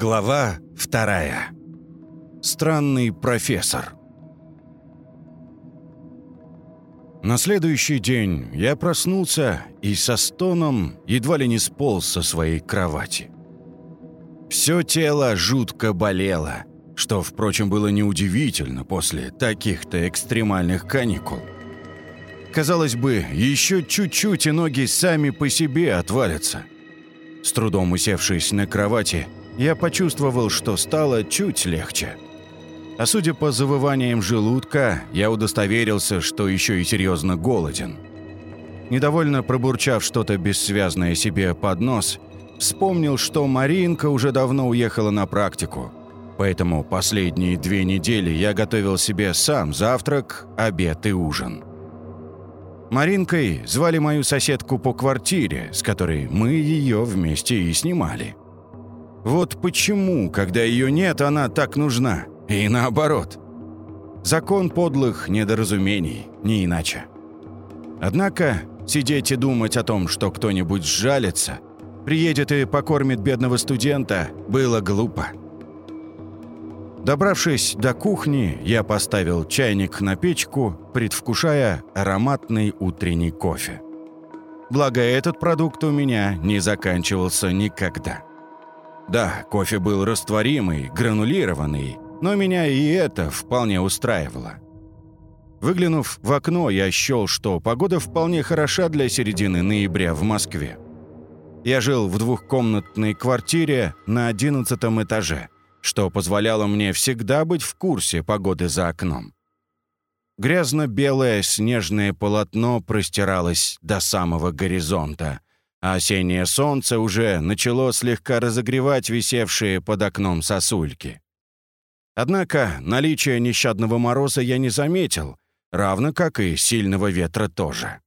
Глава вторая. Странный профессор. На следующий день я проснулся и со стоном едва ли не сполз со своей кровати. Все тело жутко болело, что, впрочем, было неудивительно после таких-то экстремальных каникул. Казалось бы, еще чуть-чуть и ноги сами по себе отвалятся. С трудом усевшись на кровати, я почувствовал, что стало чуть легче. А судя по завываниям желудка, я удостоверился, что еще и серьезно голоден. Недовольно пробурчав что-то бессвязное себе под нос, вспомнил, что Маринка уже давно уехала на практику. Поэтому последние две недели я готовил себе сам завтрак, обед и ужин. Маринкой звали мою соседку по квартире, с которой мы ее вместе и снимали. Вот почему, когда ее нет, она так нужна. И наоборот. Закон подлых недоразумений, не иначе. Однако сидеть и думать о том, что кто-нибудь сжалится, приедет и покормит бедного студента, было глупо. Добравшись до кухни, я поставил чайник на печку, предвкушая ароматный утренний кофе. Благо, этот продукт у меня не заканчивался никогда. Да, кофе был растворимый, гранулированный, но меня и это вполне устраивало. Выглянув в окно, я счел, что погода вполне хороша для середины ноября в Москве. Я жил в двухкомнатной квартире на одиннадцатом этаже, что позволяло мне всегда быть в курсе погоды за окном. Грязно-белое снежное полотно простиралось до самого горизонта, а осеннее солнце уже начало слегка разогревать висевшие под окном сосульки. Однако наличие нещадного мороза я не заметил, равно как и сильного ветра тоже.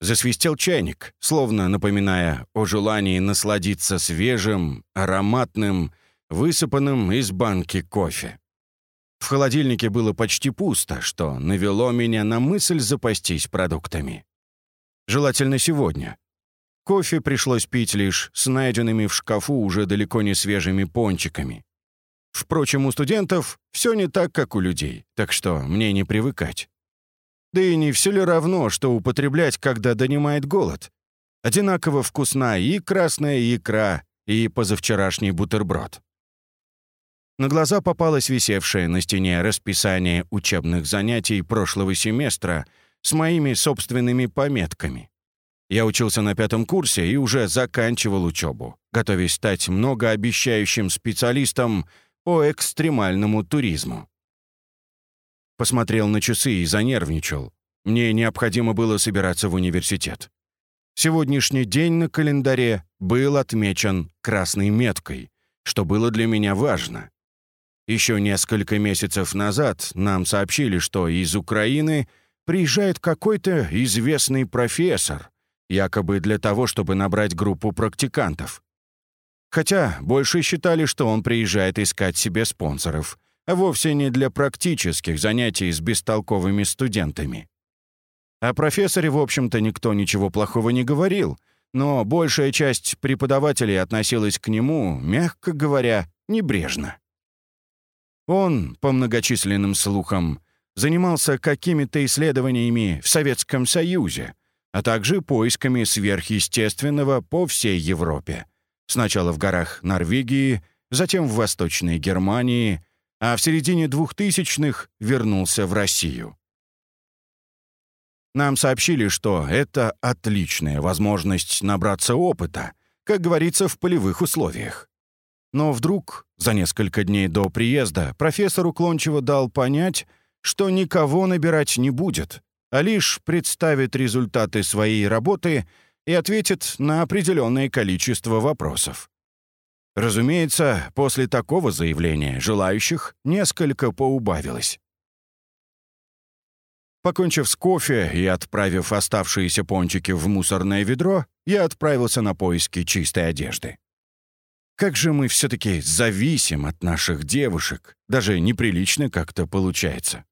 Засвистел чайник, словно напоминая о желании насладиться свежим, ароматным, высыпанным из банки кофе. В холодильнике было почти пусто, что навело меня на мысль запастись продуктами. Желательно сегодня. Кофе пришлось пить лишь с найденными в шкафу уже далеко не свежими пончиками. Впрочем, у студентов все не так, как у людей, так что мне не привыкать. Да и не все ли равно, что употреблять, когда донимает голод? Одинаково вкусна и красная икра, и позавчерашний бутерброд. На глаза попалось висевшее на стене расписание учебных занятий прошлого семестра — с моими собственными пометками. Я учился на пятом курсе и уже заканчивал учебу, готовясь стать многообещающим специалистом по экстремальному туризму. Посмотрел на часы и занервничал. Мне необходимо было собираться в университет. Сегодняшний день на календаре был отмечен красной меткой, что было для меня важно. Еще несколько месяцев назад нам сообщили, что из Украины — приезжает какой-то известный профессор, якобы для того, чтобы набрать группу практикантов. Хотя больше считали, что он приезжает искать себе спонсоров, а вовсе не для практических занятий с бестолковыми студентами. О профессоре, в общем-то, никто ничего плохого не говорил, но большая часть преподавателей относилась к нему, мягко говоря, небрежно. Он, по многочисленным слухам, занимался какими-то исследованиями в Советском Союзе, а также поисками сверхъестественного по всей Европе. Сначала в горах Норвегии, затем в Восточной Германии, а в середине 2000-х вернулся в Россию. Нам сообщили, что это отличная возможность набраться опыта, как говорится, в полевых условиях. Но вдруг, за несколько дней до приезда, профессор уклончиво дал понять, что никого набирать не будет, а лишь представит результаты своей работы и ответит на определенное количество вопросов. Разумеется, после такого заявления желающих несколько поубавилось. Покончив с кофе и отправив оставшиеся пончики в мусорное ведро, я отправился на поиски чистой одежды. Как же мы все-таки зависим от наших девушек, даже неприлично как-то получается.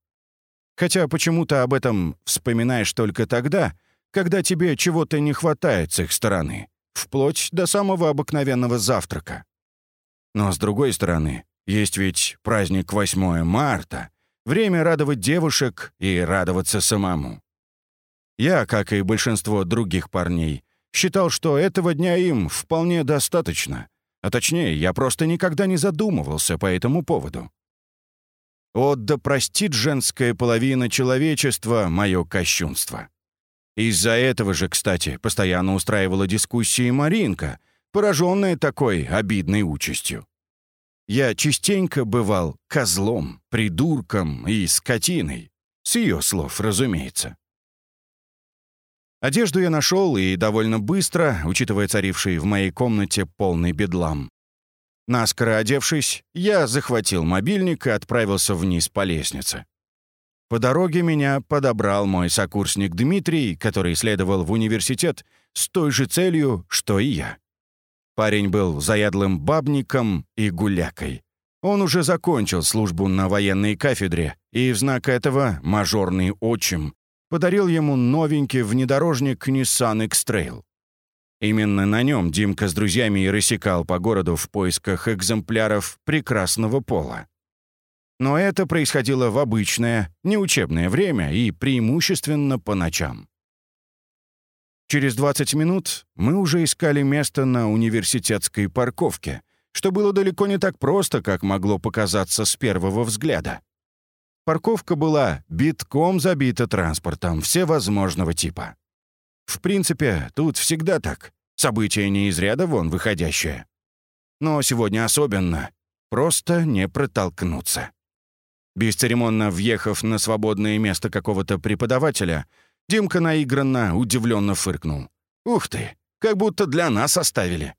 Хотя почему-то об этом вспоминаешь только тогда, когда тебе чего-то не хватает с их стороны, вплоть до самого обыкновенного завтрака. Но, с другой стороны, есть ведь праздник 8 марта, время радовать девушек и радоваться самому. Я, как и большинство других парней, считал, что этого дня им вполне достаточно. А точнее, я просто никогда не задумывался по этому поводу. О, да простит женская половина человечества мое кощунство. Из-за этого же, кстати, постоянно устраивала дискуссии Маринка, пораженная такой обидной участью. Я частенько бывал козлом, придурком и скотиной. С ее слов, разумеется. Одежду я нашел и довольно быстро, учитывая царивший в моей комнате полный бедлам. Наскоро одевшись, я захватил мобильник и отправился вниз по лестнице. По дороге меня подобрал мой сокурсник Дмитрий, который следовал в университет с той же целью, что и я. Парень был заядлым бабником и гулякой. Он уже закончил службу на военной кафедре, и в знак этого мажорный отчим подарил ему новенький внедорожник Nissan X-Trail. Именно на нем Димка с друзьями и рассекал по городу в поисках экземпляров прекрасного пола. Но это происходило в обычное, неучебное время и преимущественно по ночам. Через 20 минут мы уже искали место на университетской парковке, что было далеко не так просто, как могло показаться с первого взгляда. Парковка была битком забита транспортом всевозможного типа. В принципе, тут всегда так. Событие не из ряда вон выходящее. Но сегодня особенно. Просто не протолкнуться. Бесцеремонно въехав на свободное место какого-то преподавателя, Димка наигранно, удивленно фыркнул. «Ух ты! Как будто для нас оставили!»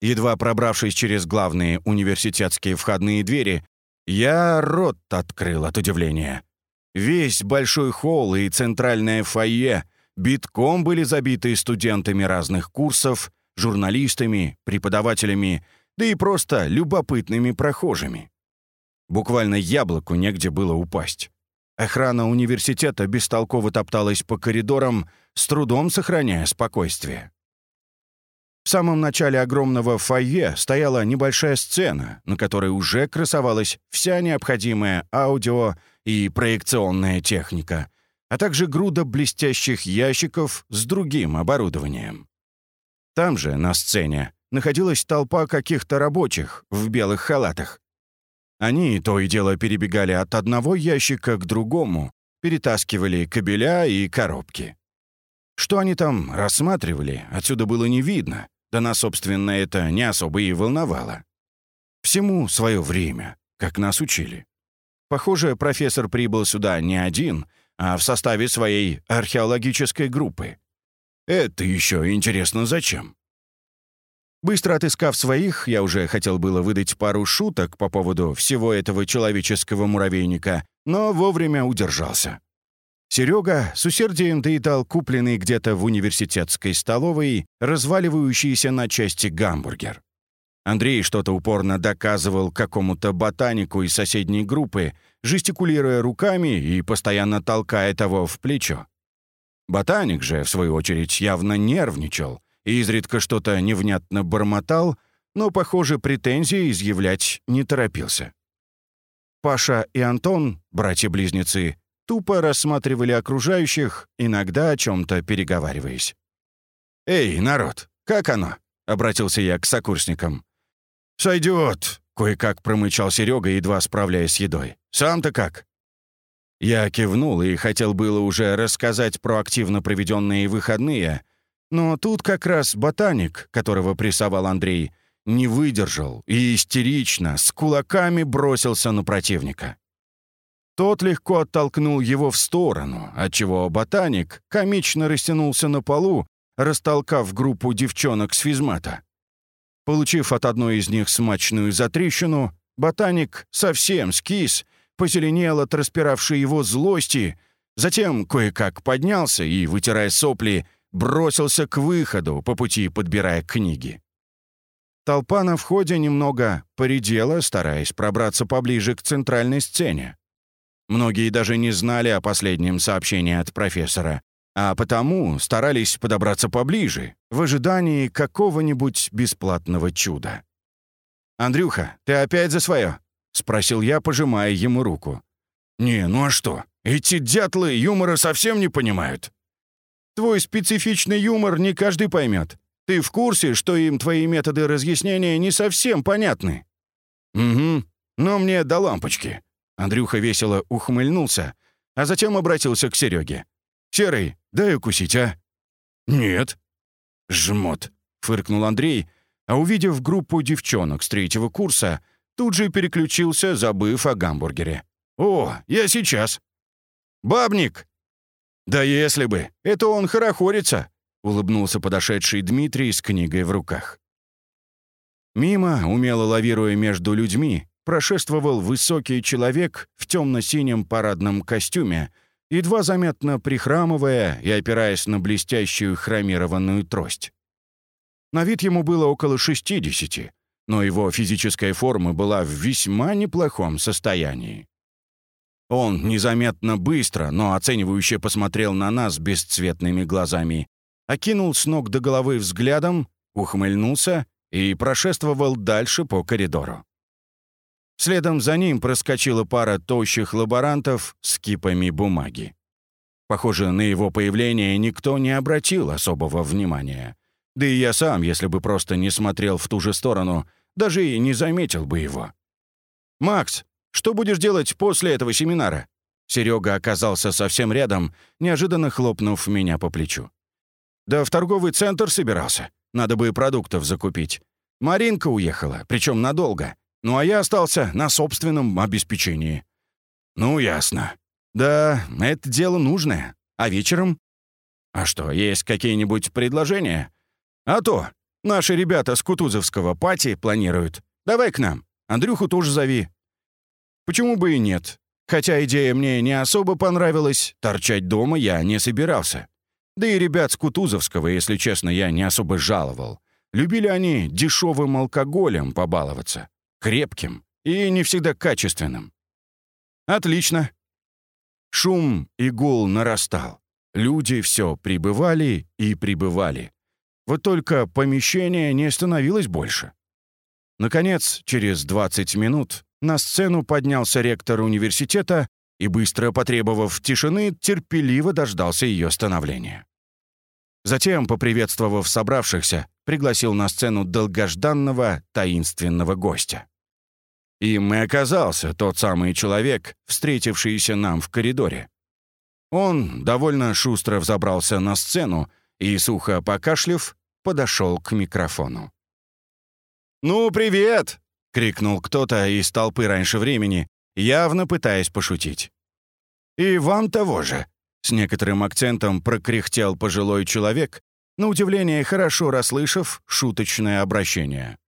Едва пробравшись через главные университетские входные двери, я рот открыл от удивления. Весь большой холл и центральное фойе битком были забиты студентами разных курсов, журналистами, преподавателями, да и просто любопытными прохожими. Буквально яблоку негде было упасть. Охрана университета бестолково топталась по коридорам, с трудом сохраняя спокойствие. В самом начале огромного фойе стояла небольшая сцена, на которой уже красовалась вся необходимая аудио и проекционная техника — а также груда блестящих ящиков с другим оборудованием. Там же, на сцене, находилась толпа каких-то рабочих в белых халатах. Они то и дело перебегали от одного ящика к другому, перетаскивали кабеля и коробки. Что они там рассматривали, отсюда было не видно, да нас, собственно, это не особо и волновало. Всему свое время, как нас учили. Похоже, профессор прибыл сюда не один — а в составе своей археологической группы. Это еще интересно зачем? Быстро отыскав своих, я уже хотел было выдать пару шуток по поводу всего этого человеческого муравейника, но вовремя удержался. Серега с усердием доедал купленный где-то в университетской столовой разваливающийся на части гамбургер. Андрей что-то упорно доказывал какому-то ботанику из соседней группы, жестикулируя руками и постоянно толкая того в плечо. Ботаник же, в свою очередь, явно нервничал и изредка что-то невнятно бормотал, но, похоже, претензии изъявлять не торопился. Паша и Антон, братья-близнецы, тупо рассматривали окружающих, иногда о чем-то переговариваясь. «Эй, народ, как оно?» — обратился я к сокурсникам. «Сойдет», — кое-как промычал Серега, едва справляясь с едой. «Сам-то как?» Я кивнул и хотел было уже рассказать про активно проведенные выходные, но тут как раз ботаник, которого прессовал Андрей, не выдержал и истерично, с кулаками бросился на противника. Тот легко оттолкнул его в сторону, отчего ботаник комично растянулся на полу, растолкав группу девчонок с физмата. Получив от одной из них смачную затрещину, ботаник совсем скис, позеленел от распиравшей его злости, затем кое-как поднялся и, вытирая сопли, бросился к выходу, по пути подбирая книги. Толпа на входе немного поредела, стараясь пробраться поближе к центральной сцене. Многие даже не знали о последнем сообщении от профессора, а потому старались подобраться поближе, в ожидании какого-нибудь бесплатного чуда. «Андрюха, ты опять за свое?» — спросил я, пожимая ему руку. «Не, ну а что? Эти дятлы юмора совсем не понимают». «Твой специфичный юмор не каждый поймет. Ты в курсе, что им твои методы разъяснения не совсем понятны?» «Угу. Но мне до лампочки». Андрюха весело ухмыльнулся, а затем обратился к Сереге. «Серый, дай укусить, а?» «Нет». «Жмот», — фыркнул Андрей, а увидев группу девчонок с третьего курса, тут же переключился, забыв о гамбургере. «О, я сейчас!» «Бабник!» «Да если бы! Это он хорохорится!» — улыбнулся подошедший Дмитрий с книгой в руках. Мимо, умело лавируя между людьми, прошествовал высокий человек в темно-синем парадном костюме, едва заметно прихрамывая и опираясь на блестящую хромированную трость. На вид ему было около 60, но его физическая форма была в весьма неплохом состоянии. Он незаметно быстро, но оценивающе посмотрел на нас бесцветными глазами, окинул с ног до головы взглядом, ухмыльнулся и прошествовал дальше по коридору. Следом за ним проскочила пара тощих лаборантов с кипами бумаги. Похоже, на его появление никто не обратил особого внимания. Да и я сам, если бы просто не смотрел в ту же сторону, даже и не заметил бы его. «Макс, что будешь делать после этого семинара?» Серега оказался совсем рядом, неожиданно хлопнув меня по плечу. «Да в торговый центр собирался. Надо бы продуктов закупить. Маринка уехала, причем надолго. Ну а я остался на собственном обеспечении». «Ну, ясно. Да, это дело нужное. А вечером?» «А что, есть какие-нибудь предложения?» «А то. Наши ребята с Кутузовского пати планируют. Давай к нам. Андрюху тоже зови». «Почему бы и нет? Хотя идея мне не особо понравилась, торчать дома я не собирался. Да и ребят с Кутузовского, если честно, я не особо жаловал. Любили они дешевым алкоголем побаловаться, крепким и не всегда качественным. Отлично. Шум и гул нарастал. Люди все прибывали и прибывали. Вот только помещение не становилось больше. Наконец, через 20 минут на сцену поднялся ректор университета и, быстро потребовав тишины, терпеливо дождался ее становления. Затем, поприветствовав собравшихся, пригласил на сцену долгожданного таинственного гостя. Им и оказался тот самый человек, встретившийся нам в коридоре. Он довольно шустро взобрался на сцену и, сухо покашлив, подошел к микрофону. «Ну, привет!» — крикнул кто-то из толпы раньше времени, явно пытаясь пошутить. «И вам того же!» — с некоторым акцентом прокряхтел пожилой человек, на удивление хорошо расслышав шуточное обращение.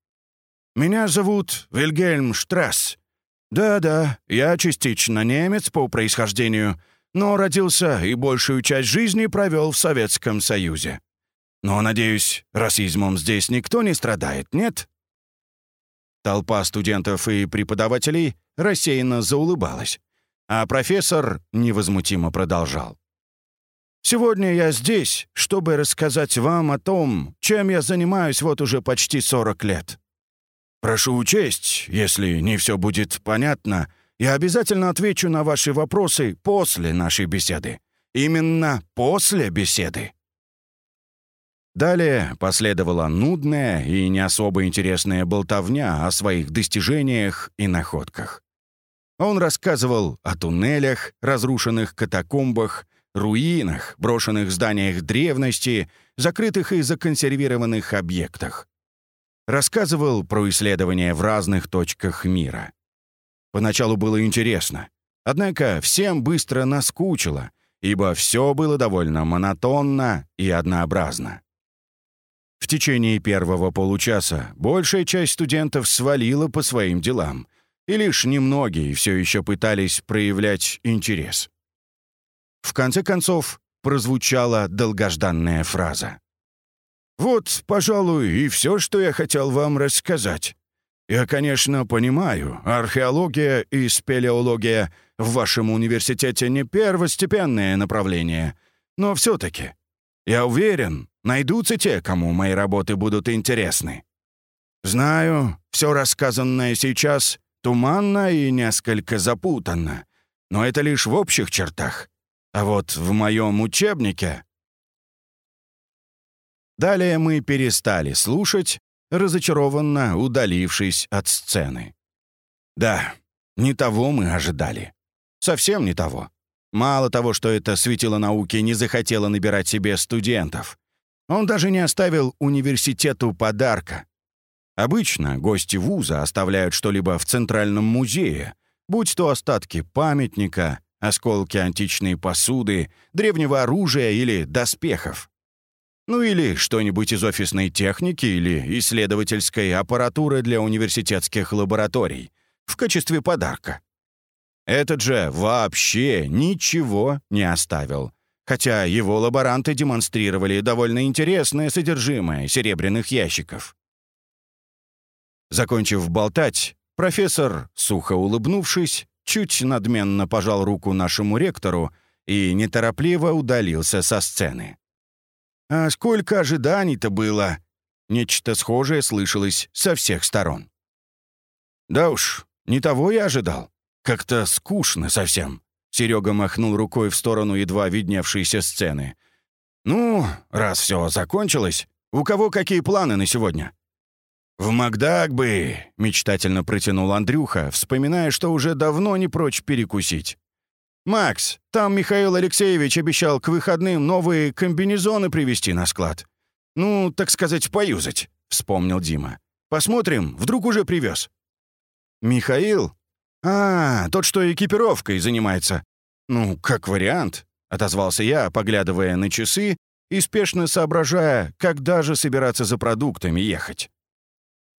«Меня зовут Вильгельм Штрасс. Да-да, я частично немец по происхождению, но родился и большую часть жизни провел в Советском Союзе. Но, надеюсь, расизмом здесь никто не страдает, нет?» Толпа студентов и преподавателей рассеянно заулыбалась, а профессор невозмутимо продолжал. Сегодня я здесь, чтобы рассказать вам о том, чем я занимаюсь вот уже почти 40 лет. Прошу учесть, если не все будет понятно, я обязательно отвечу на ваши вопросы после нашей беседы. Именно после беседы. Далее последовала нудная и не особо интересная болтовня о своих достижениях и находках. Он рассказывал о туннелях, разрушенных катакомбах, руинах, брошенных зданиях древности, закрытых и законсервированных объектах. Рассказывал про исследования в разных точках мира. Поначалу было интересно, однако всем быстро наскучило, ибо все было довольно монотонно и однообразно. В течение первого получаса большая часть студентов свалила по своим делам, и лишь немногие все еще пытались проявлять интерес. В конце концов, прозвучала долгожданная фраза. «Вот, пожалуй, и все, что я хотел вам рассказать. Я, конечно, понимаю, археология и спелеология в вашем университете не первостепенное направление, но все-таки, я уверен, найдутся те, кому мои работы будут интересны. Знаю, все рассказанное сейчас туманно и несколько запутанно, но это лишь в общих чертах. А вот в моем учебнике... Далее мы перестали слушать, разочарованно удалившись от сцены. Да, не того мы ожидали. Совсем не того. Мало того, что это светило науки не захотело набирать себе студентов. Он даже не оставил университету подарка. Обычно гости вуза оставляют что-либо в Центральном музее, будь то остатки памятника, осколки античной посуды, древнего оружия или доспехов. Ну или что-нибудь из офисной техники или исследовательской аппаратуры для университетских лабораторий в качестве подарка. Этот же вообще ничего не оставил, хотя его лаборанты демонстрировали довольно интересное содержимое серебряных ящиков. Закончив болтать, профессор, сухо улыбнувшись, чуть надменно пожал руку нашему ректору и неторопливо удалился со сцены. А сколько ожиданий-то было! Нечто схожее слышалось со всех сторон. Да уж, не того я ожидал. Как-то скучно совсем. Серега махнул рукой в сторону едва видневшейся сцены. «Ну, раз все закончилось, у кого какие планы на сегодня?» «В Макдак бы!» — мечтательно протянул Андрюха, вспоминая, что уже давно не прочь перекусить. «Макс, там Михаил Алексеевич обещал к выходным новые комбинезоны привезти на склад. Ну, так сказать, поюзать», — вспомнил Дима. «Посмотрим, вдруг уже привез». «Михаил? А, тот, что экипировкой занимается. Ну, как вариант», — отозвался я, поглядывая на часы и спешно соображая, когда же собираться за продуктами ехать.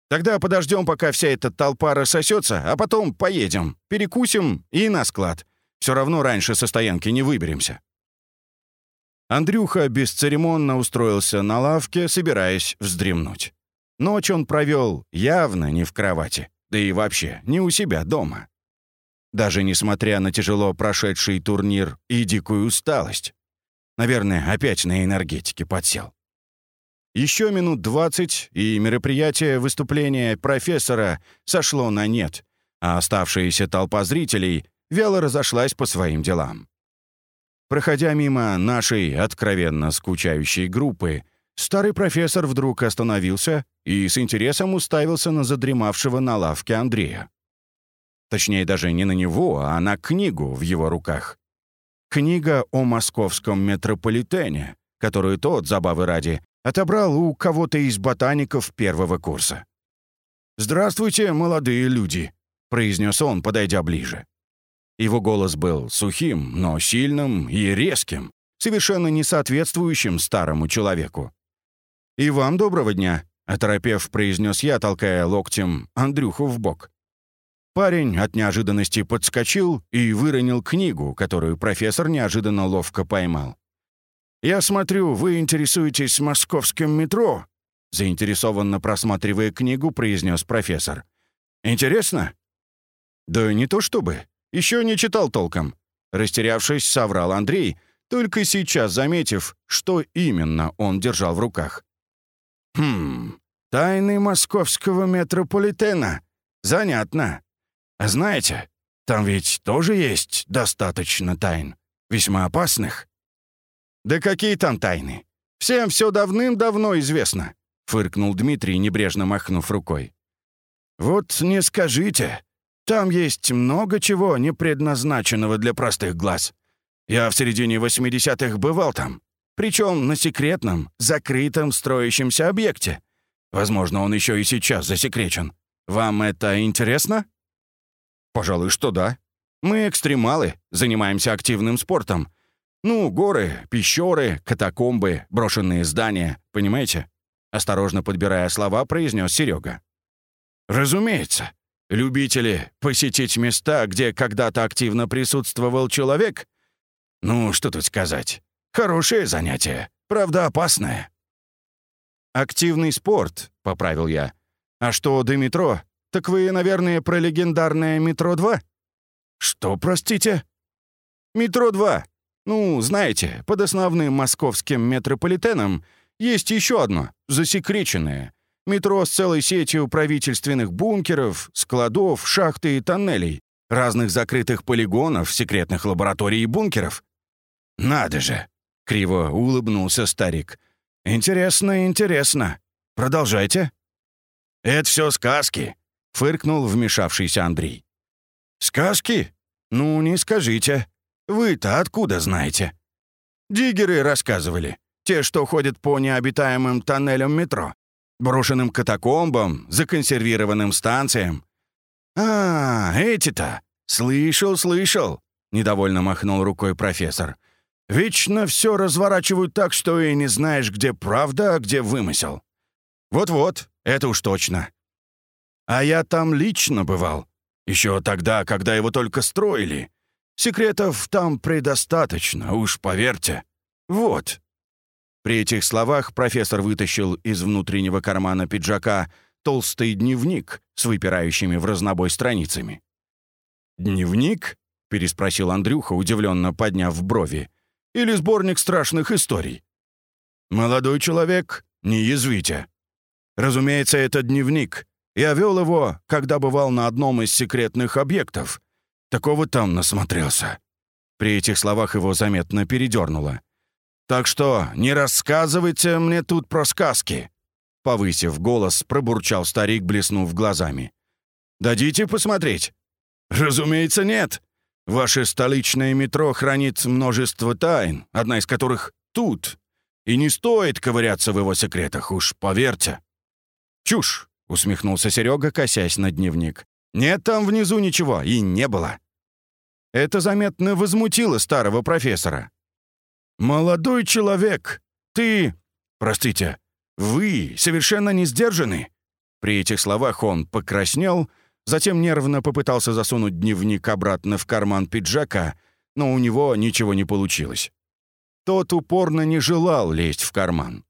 Тогда подождем, пока вся эта толпа рассосется, а потом поедем, перекусим и на склад. Все равно раньше со стоянки не выберемся». Андрюха бесцеремонно устроился на лавке, собираясь вздремнуть. Ночь он провел явно не в кровати, да и вообще не у себя дома. Даже несмотря на тяжело прошедший турнир и дикую усталость. Наверное, опять на энергетике подсел. Еще минут двадцать, и мероприятие выступления профессора сошло на нет, а оставшаяся толпа зрителей вяло разошлась по своим делам. Проходя мимо нашей откровенно скучающей группы, старый профессор вдруг остановился и с интересом уставился на задремавшего на лавке Андрея. Точнее, даже не на него, а на книгу в его руках. Книга о московском метрополитене, которую тот, забавы ради, отобрал у кого-то из ботаников первого курса. «Здравствуйте, молодые люди», — произнес он, подойдя ближе. Его голос был сухим, но сильным и резким, совершенно не соответствующим старому человеку. «И вам доброго дня», — оторопев, произнес я, толкая локтем Андрюху в бок. Парень от неожиданности подскочил и выронил книгу, которую профессор неожиданно ловко поймал. «Я смотрю, вы интересуетесь московским метро?» Заинтересованно просматривая книгу, произнес профессор. «Интересно?» «Да не то чтобы. Еще не читал толком». Растерявшись, соврал Андрей, только сейчас заметив, что именно он держал в руках. «Хм, тайны московского метрополитена. Занятно. А знаете, там ведь тоже есть достаточно тайн, весьма опасных». «Да какие там тайны? Всем все давным-давно известно», — фыркнул Дмитрий, небрежно махнув рукой. «Вот не скажите. Там есть много чего не предназначенного для простых глаз. Я в середине 80-х бывал там, причем на секретном, закрытом строящемся объекте. Возможно, он еще и сейчас засекречен. Вам это интересно?» «Пожалуй, что да. Мы экстремалы, занимаемся активным спортом, ну, горы, пещеры, катакомбы, брошенные здания, понимаете? Осторожно подбирая слова, произнес Серега. Разумеется. Любители посетить места, где когда-то активно присутствовал человек? Ну, что тут сказать. Хорошее занятие, правда опасное. «Активный спорт», — поправил я. «А что до метро? Так вы, наверное, про легендарное «Метро-2»?» «Что, простите?» «Метро-2. Ну, знаете, под основным московским метрополитеном есть еще одно, засекреченное. Метро с целой сетью правительственных бункеров, складов, шахт и тоннелей, разных закрытых полигонов, секретных лабораторий и бункеров. «Надо же!» — криво улыбнулся старик. «Интересно, интересно. Продолжайте». «Это все сказки», — фыркнул вмешавшийся Андрей. «Сказки? Ну, не скажите. Вы-то откуда знаете?» «Диггеры рассказывали. Те, что ходят по необитаемым тоннелям метро, брошенным катакомбам, законсервированным станциям. «А, эти-то! Слышал, слышал!» — недовольно махнул рукой профессор. «Вечно все разворачивают так, что и не знаешь, где правда, а где вымысел. Вот-вот, это уж точно. А я там лично бывал. Еще тогда, когда его только строили. Секретов там предостаточно, уж поверьте. Вот». При этих словах профессор вытащил из внутреннего кармана пиджака толстый дневник с выпирающими в разнобой страницами. «Дневник?» — переспросил Андрюха, удивленно подняв брови. «Или сборник страшных историй?» «Молодой человек, не язвите. Разумеется, это дневник. Я вел его, когда бывал на одном из секретных объектов. Такого там насмотрелся». При этих словах его заметно передернуло. «Так что не рассказывайте мне тут про сказки!» Повысив голос, пробурчал старик, блеснув глазами. «Дадите посмотреть?» «Разумеется, нет. Ваше столичное метро хранит множество тайн, одна из которых тут. И не стоит ковыряться в его секретах, уж поверьте». «Чушь!» — усмехнулся Серега, косясь на дневник. «Нет там внизу ничего, и не было». Это заметно возмутило старого профессора. «Молодой человек, ты... Простите, вы совершенно не сдержаны». При этих словах он покраснел, затем нервно попытался засунуть дневник обратно в карман пиджака, но у него ничего не получилось. Тот упорно не желал лезть в карман.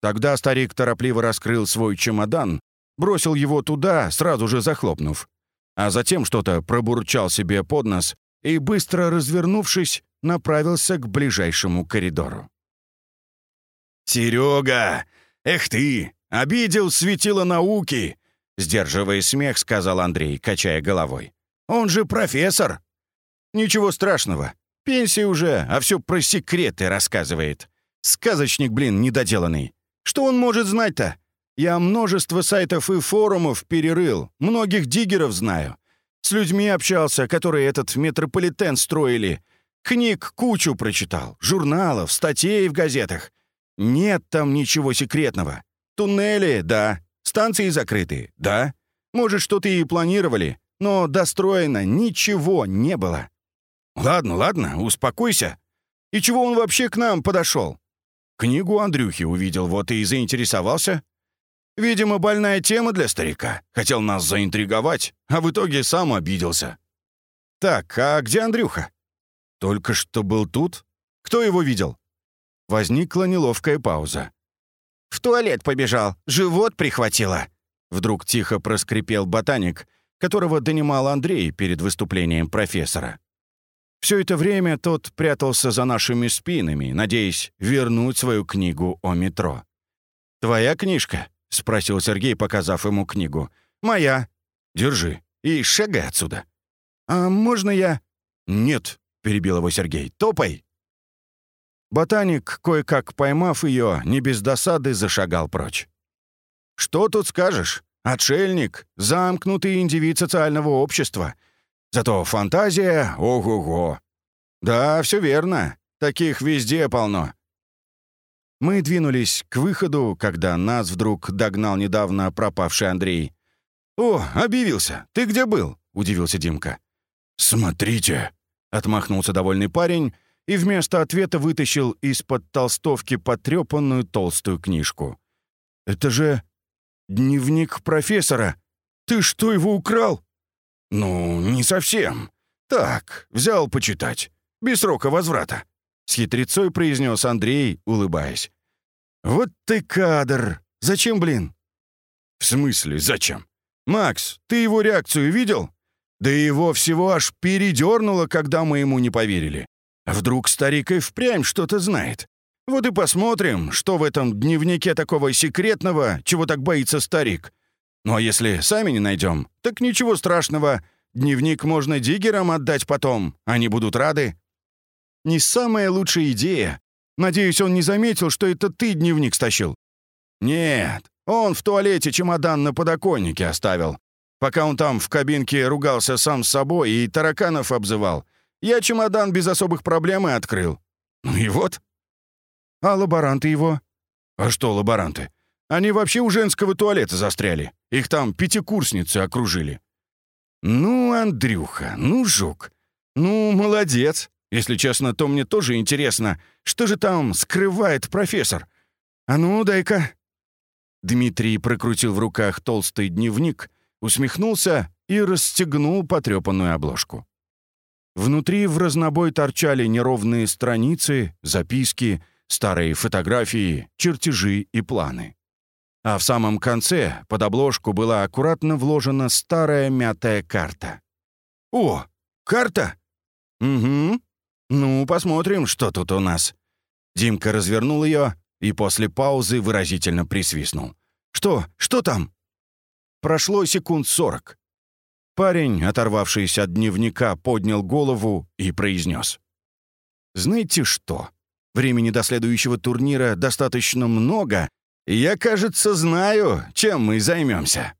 Тогда старик торопливо раскрыл свой чемодан, бросил его туда, сразу же захлопнув, а затем что-то пробурчал себе под нос и, быстро развернувшись, направился к ближайшему коридору. «Серега! Эх ты! Обидел светило науки!» Сдерживая смех, сказал Андрей, качая головой. «Он же профессор!» «Ничего страшного. Пенсия уже, а все про секреты рассказывает. Сказочник, блин, недоделанный. Что он может знать-то? Я множество сайтов и форумов перерыл, многих диггеров знаю. С людьми общался, которые этот метрополитен строили. Книг кучу прочитал, журналов, статей в газетах. Нет там ничего секретного. Туннели — да. Станции закрыты — да. Может, что-то и планировали, но достроено ничего не было. Ладно, ладно, успокойся. И чего он вообще к нам подошел? Книгу Андрюхи увидел, вот и заинтересовался. Видимо, больная тема для старика. Хотел нас заинтриговать, а в итоге сам обиделся. Так, а где Андрюха? Только что был тут? Кто его видел? Возникла неловкая пауза. «В туалет побежал, живот прихватило!» Вдруг тихо проскрипел ботаник, которого донимал Андрей перед выступлением профессора. Все это время тот прятался за нашими спинами, надеясь вернуть свою книгу о метро. «Твоя книжка?» — спросил Сергей, показав ему книгу. «Моя. Держи и шагай отсюда». «А можно я...» «Нет», — перебил его Сергей. «Топай». Ботаник, кое-как поймав ее, не без досады зашагал прочь. «Что тут скажешь? Отшельник, замкнутый индивид социального общества. Зато фантазия — ого-го. Да, все верно. Таких везде полно. Мы двинулись к выходу, когда нас вдруг догнал недавно пропавший Андрей. «О, объявился! Ты где был?» — удивился Димка. «Смотрите!» — отмахнулся довольный парень и вместо ответа вытащил из-под толстовки потрепанную толстую книжку. «Это же дневник профессора! Ты что, его украл?» «Ну, не совсем. Так, взял почитать. Без срока возврата», — с хитрецой произнес Андрей, улыбаясь. «Вот ты кадр! Зачем, блин?» «В смысле, зачем? Макс, ты его реакцию видел? Да его всего аж передернуло, когда мы ему не поверили. Вдруг старик и впрямь что-то знает. Вот и посмотрим, что в этом дневнике такого секретного, чего так боится старик. Ну а если сами не найдем, так ничего страшного. Дневник можно диггерам отдать потом, они будут рады. Не самая лучшая идея. Надеюсь, он не заметил, что это ты дневник стащил. Нет, он в туалете чемодан на подоконнике оставил. Пока он там в кабинке ругался сам с собой и тараканов обзывал, я чемодан без особых проблем и открыл. Ну и вот, а лаборанты его? А что лаборанты? Они вообще у женского туалета застряли. Их там пятикурсницы окружили. Ну, Андрюха, ну, жук. Ну, молодец. Если честно, то мне тоже интересно, что же там скрывает профессор. А ну, дай-ка. Дмитрий прокрутил в руках толстый дневник, усмехнулся и расстегнул потрепанную обложку. Внутри в разнобой торчали неровные страницы, записки, старые фотографии, чертежи и планы. А в самом конце под обложку была аккуратно вложена старая мятая карта. «О, карта?» «Угу. Ну, посмотрим, что тут у нас». Димка развернул ее и после паузы выразительно присвистнул. «Что? Что там?» Прошло секунд сорок. Парень, оторвавшийся от дневника, поднял голову и произнес. «Знаете что? Времени до следующего турнира достаточно много, и я, кажется, знаю, чем мы займемся.